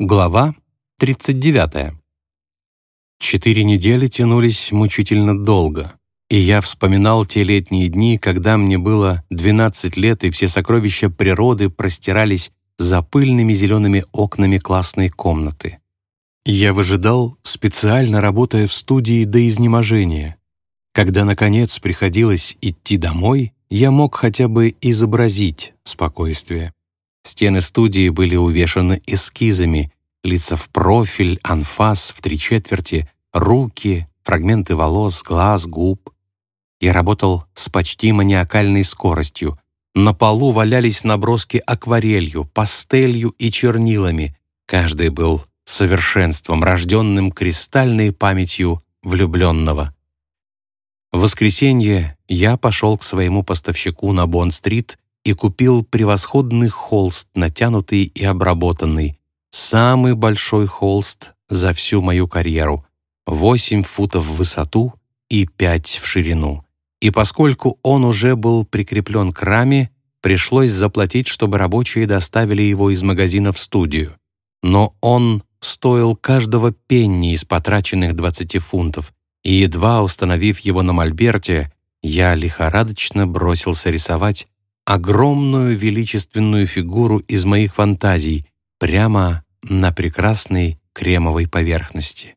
Глава 39. Четыре недели тянулись мучительно долго, и я вспоминал те летние дни, когда мне было 12 лет, и все сокровища природы простирались за пыльными зелеными окнами классной комнаты. Я выжидал, специально работая в студии до изнеможения. Когда, наконец, приходилось идти домой, я мог хотя бы изобразить спокойствие. Стены студии были увешаны эскизами, лица в профиль, анфас в три четверти, руки, фрагменты волос, глаз, губ. Я работал с почти маниакальной скоростью. На полу валялись наброски акварелью, пастелью и чернилами. Каждый был совершенством, рожденным кристальной памятью влюбленного. В воскресенье я пошел к своему поставщику на Бонд-стрит и купил превосходный холст, натянутый и обработанный, самый большой холст за всю мою карьеру, 8 футов в высоту и 5 в ширину. И поскольку он уже был прикреплен к раме, пришлось заплатить, чтобы рабочие доставили его из магазина в студию. Но он стоил каждого пенни из потраченных 20 фунтов, и едва установив его на мольберте, я лихорадочно бросился рисовать огромную величественную фигуру из моих фантазий прямо на прекрасной кремовой поверхности.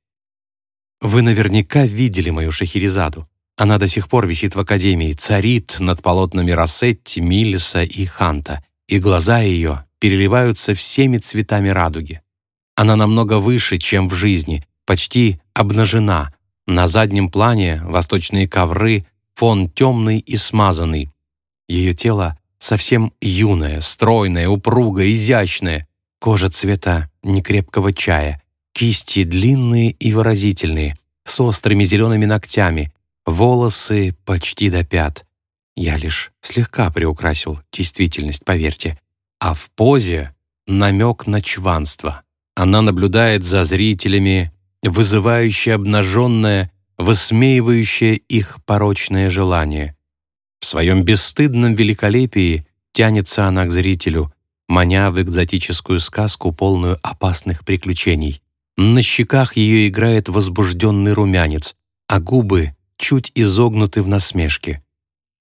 Вы наверняка видели мою Шахерезаду. Она до сих пор висит в Академии, царит над полотнами Рассетти, Миллиса и Ханта, и глаза ее переливаются всеми цветами радуги. Она намного выше, чем в жизни, почти обнажена. На заднем плане восточные ковры, фон темный и смазанный. Ее тело совсем юное, стройное, упругое, изящное. Кожа цвета некрепкого чая, кисти длинные и выразительные, с острыми зелеными ногтями, волосы почти до пят. Я лишь слегка приукрасил действительность, поверьте. А в позе намек на чванство. Она наблюдает за зрителями, вызывающее обнаженное, высмеивающее их порочное желание. В своем бесстыдном великолепии тянется она к зрителю, маня в экзотическую сказку, полную опасных приключений. На щеках ее играет возбужденный румянец, а губы чуть изогнуты в насмешке.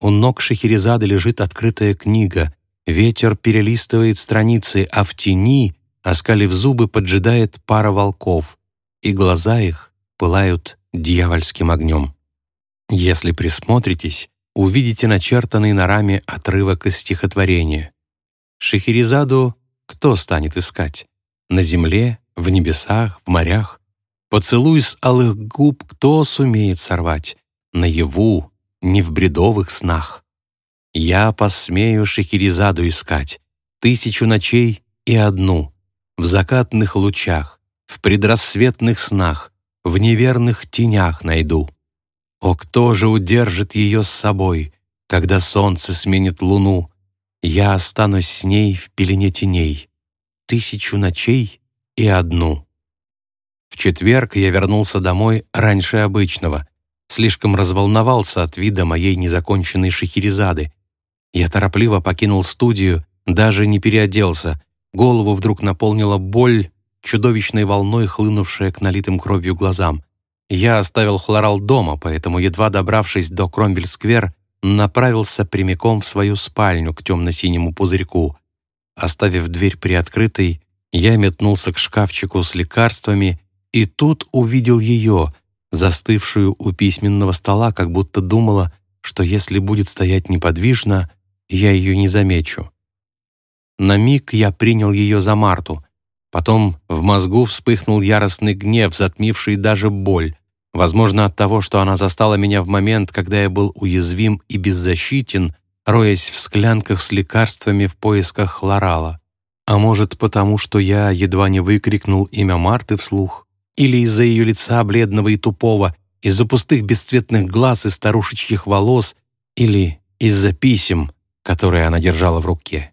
У ног Шахерезады лежит открытая книга, ветер перелистывает страницы, а в тени, оскалив зубы, поджидает пара волков, и глаза их пылают дьявольским огнем. Если присмотритесь, увидите начертанный на раме отрывок из стихотворения. Шехерезаду кто станет искать? На земле, в небесах, в морях? Поцелуй с алых губ кто сумеет сорвать? Наяву, не в бредовых снах. Я посмею Шехерезаду искать, Тысячу ночей и одну, В закатных лучах, в предрассветных снах, В неверных тенях найду. О, кто же удержит ее с собой, Когда солнце сменит луну, я останусь с ней в пелене теней, тысячу ночей и одну. В четверг я вернулся домой раньше обычного, слишком разволновался от вида моей незаконченной шахерезады. Я торопливо покинул студию, даже не переоделся, голову вдруг наполнила боль, чудовищной волной хлынувшая к налитым кровью глазам. Я оставил хлорал дома, поэтому, едва добравшись до Кромвель-сквер, направился прямиком в свою спальню к темно-синему пузырьку. Оставив дверь приоткрытой, я метнулся к шкафчику с лекарствами и тут увидел ее, застывшую у письменного стола, как будто думала, что если будет стоять неподвижно, я ее не замечу. На миг я принял ее за Марту. Потом в мозгу вспыхнул яростный гнев, затмивший даже боль. Возможно, от того, что она застала меня в момент, когда я был уязвим и беззащитен, роясь в склянках с лекарствами в поисках хлорала. А может, потому что я едва не выкрикнул имя Марты вслух? Или из-за ее лица бледного и тупого, из-за пустых бесцветных глаз и старушечьих волос, или из-за писем, которые она держала в руке?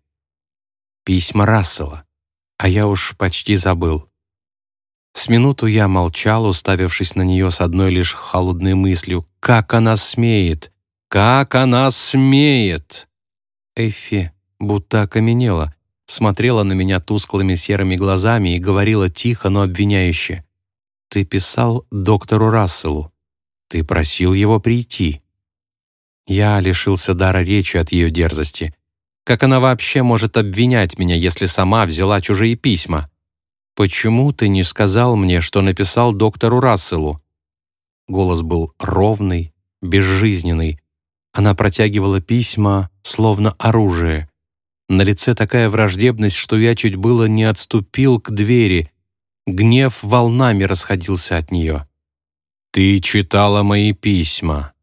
Письма Рассела. А я уж почти забыл. С минуту я молчал, уставившись на нее с одной лишь холодной мыслью. «Как она смеет! Как она смеет!» Эффи будто окаменела, смотрела на меня тусклыми серыми глазами и говорила тихо, но обвиняюще. «Ты писал доктору Расселу. Ты просил его прийти». Я лишился дара речи от ее дерзости. Как она вообще может обвинять меня, если сама взяла чужие письма? «Почему ты не сказал мне, что написал доктору Расселу?» Голос был ровный, безжизненный. Она протягивала письма, словно оружие. На лице такая враждебность, что я чуть было не отступил к двери. Гнев волнами расходился от нее. «Ты читала мои письма».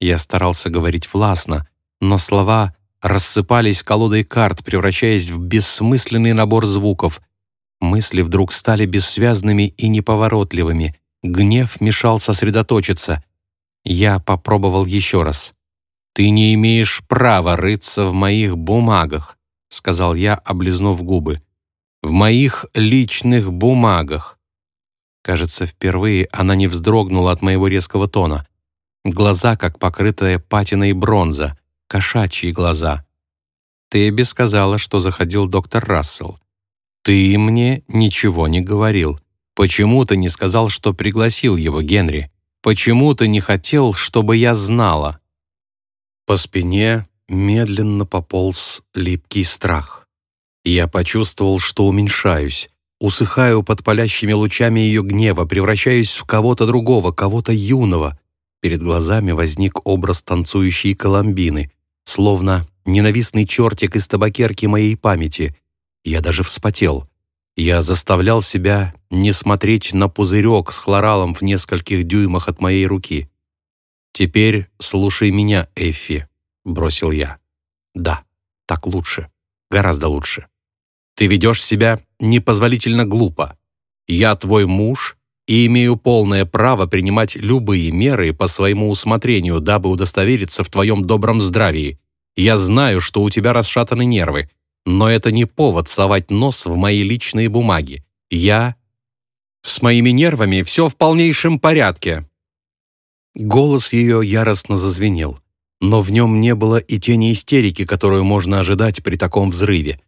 Я старался говорить властно, но слова рассыпались колодой карт, превращаясь в бессмысленный набор звуков. Мысли вдруг стали бессвязными и неповоротливыми. Гнев мешал сосредоточиться. Я попробовал еще раз. «Ты не имеешь права рыться в моих бумагах сказал я, облизнув губы. «В моих личных бумагах». Кажется, впервые она не вздрогнула от моего резкого тона. Глаза, как покрытая патиной бронза, кошачьи глаза. «Ты бы сказала, что заходил доктор Рассел. Ты мне ничего не говорил. Почему ты не сказал, что пригласил его, Генри? Почему ты не хотел, чтобы я знала?» По спине медленно пополз липкий страх. Я почувствовал, что уменьшаюсь, усыхаю под палящими лучами ее гнева, превращаюсь в кого-то другого, кого-то юного. Перед глазами возник образ танцующей Коломбины, словно ненавистный чертик из табакерки моей памяти. Я даже вспотел. Я заставлял себя не смотреть на пузырек с хлоралом в нескольких дюймах от моей руки. «Теперь слушай меня, Эффи», — бросил я. «Да, так лучше. Гораздо лучше. Ты ведешь себя непозволительно глупо. Я твой муж и имею полное право принимать любые меры по своему усмотрению, дабы удостовериться в твоем добром здравии. Я знаю, что у тебя расшатаны нервы, но это не повод совать нос в мои личные бумаги. Я... С моими нервами все в полнейшем порядке». Голос ее яростно зазвенел но в нем не было и тени истерики, которую можно ожидать при таком взрыве.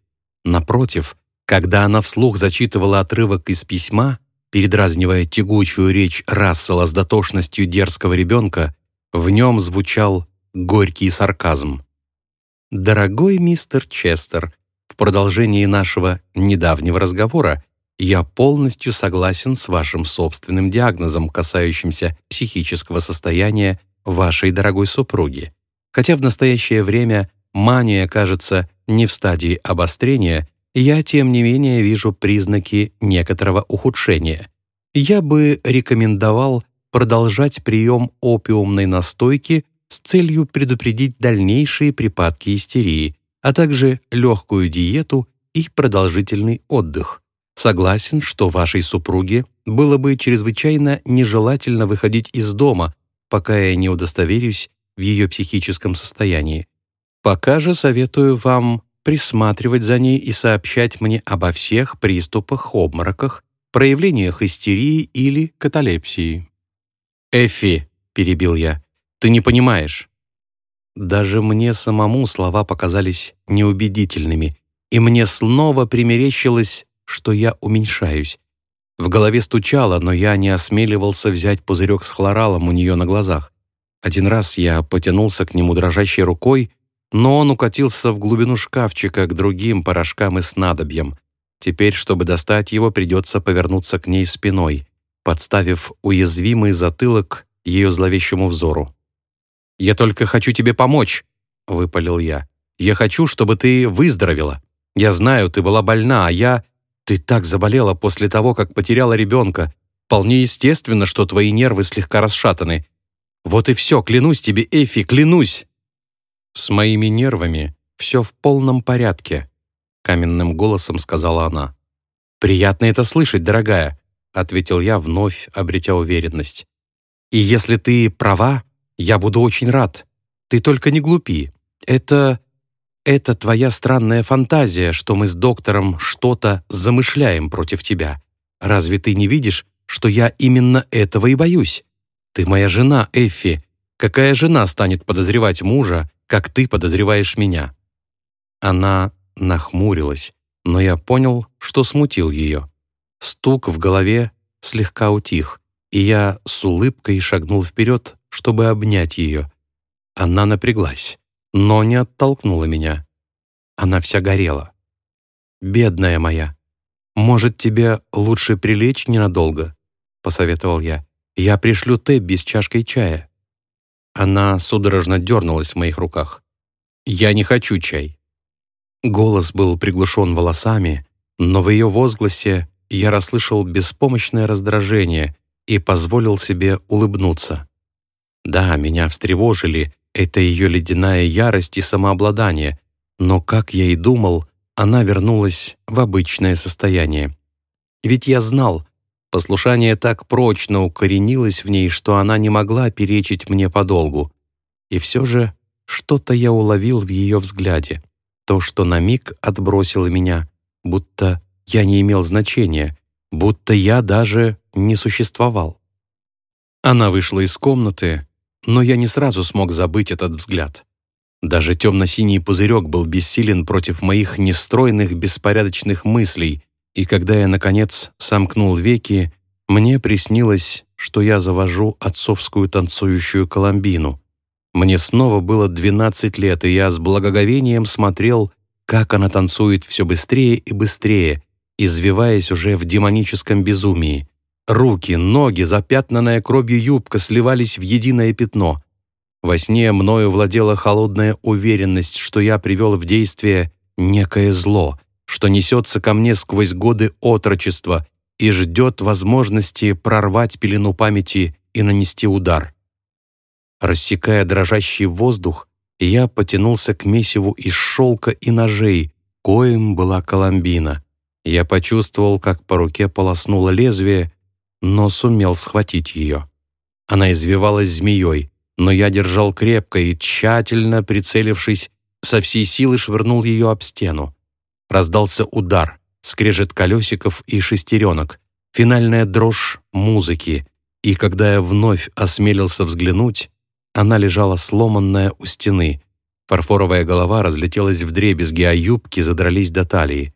Напротив, когда она вслух зачитывала отрывок из письма, передразнивая тягучую речь Рассела с дотошностью дерзкого ребенка, в нем звучал горький сарказм. «Дорогой мистер Честер, в продолжении нашего недавнего разговора я полностью согласен с вашим собственным диагнозом, касающимся психического состояния вашей дорогой супруги. Хотя в настоящее время мания кажется не в стадии обострения, я, тем не менее, вижу признаки некоторого ухудшения. Я бы рекомендовал продолжать прием опиумной настойки с целью предупредить дальнейшие припадки истерии, а также легкую диету и продолжительный отдых. Согласен, что вашей супруге было бы чрезвычайно нежелательно выходить из дома, пока я не удостоверюсь в ее психическом состоянии. Пока же советую вам присматривать за ней и сообщать мне обо всех приступах, обмороках, проявлениях истерии или каталепсии. «Эффи», — перебил я, — «ты не понимаешь». Даже мне самому слова показались неубедительными, и мне снова примерещилось, что я уменьшаюсь. В голове стучало, но я не осмеливался взять пузырек с хлоралом у нее на глазах. Один раз я потянулся к нему дрожащей рукой, но он укатился в глубину шкафчика к другим порошкам и снадобьям. Теперь, чтобы достать его, придется повернуться к ней спиной, подставив уязвимый затылок ее зловещему взору. «Я только хочу тебе помочь», — выпалил я. «Я хочу, чтобы ты выздоровела. Я знаю, ты была больна, а я... Ты так заболела после того, как потеряла ребенка. Вполне естественно, что твои нервы слегка расшатаны. Вот и все, клянусь тебе, Эфи, клянусь!» «С моими нервами все в полном порядке», — каменным голосом сказала она. «Приятно это слышать, дорогая», — ответил я, вновь обретя уверенность. «И если ты права, я буду очень рад. Ты только не глупи. Это... это твоя странная фантазия, что мы с доктором что-то замышляем против тебя. Разве ты не видишь, что я именно этого и боюсь? «Ты моя жена, Эффи. Какая жена станет подозревать мужа, как ты подозреваешь меня?» Она нахмурилась, но я понял, что смутил ее. Стук в голове слегка утих, и я с улыбкой шагнул вперед, чтобы обнять ее. Она напряглась, но не оттолкнула меня. Она вся горела. «Бедная моя, может, тебе лучше прилечь ненадолго?» — посоветовал я. «Я пришлю Тебби с чашкой чая». Она судорожно дернулась в моих руках. «Я не хочу чай». Голос был приглушен волосами, но в ее возгласе я расслышал беспомощное раздражение и позволил себе улыбнуться. Да, меня встревожили это ее ледяная ярость и самообладание, но, как я и думал, она вернулась в обычное состояние. Ведь я знал, послушание так прочно укоренилось в ней, что она не могла перечить мне подолгу. И все же что-то я уловил в ее взгляде, то, что на миг отбросило меня, будто я не имел значения, будто я даже не существовал. Она вышла из комнаты, но я не сразу смог забыть этот взгляд. Даже темно-синий пузырек был бессилен против моих нестройных беспорядочных мыслей, и когда я, наконец, сомкнул веки, мне приснилось, что я завожу отцовскую танцующую коломбину. Мне снова было 12 лет, и я с благоговением смотрел, как она танцует все быстрее и быстрее, извиваясь уже в демоническом безумии. Руки, ноги, запятнанная кровью юбка сливались в единое пятно. Во сне мною владела холодная уверенность, что я привел в действие некое зло, что несется ко мне сквозь годы отрочества и ждет возможности прорвать пелену памяти и нанести удар. Рассекая дрожащий воздух, я потянулся к месиву из шелка и ножей, коим была Коломбина. Я почувствовал, как по руке полоснуло лезвие, но сумел схватить ее. Она извивалась змеей, но я держал крепко и, тщательно прицелившись, со всей силы швырнул ее об стену. Раздался удар, скрежет колесиков и шестеренок, финальная дрожь музыки, и когда я вновь осмелился взглянуть, она лежала сломанная у стены. Фарфоровая голова разлетелась в дребезги, а юбки задрались до талии.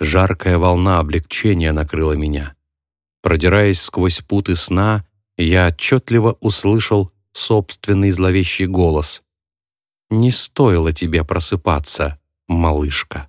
Жаркая волна облегчения накрыла меня. Продираясь сквозь путы сна, я отчетливо услышал собственный зловещий голос. «Не стоило тебе просыпаться, малышка».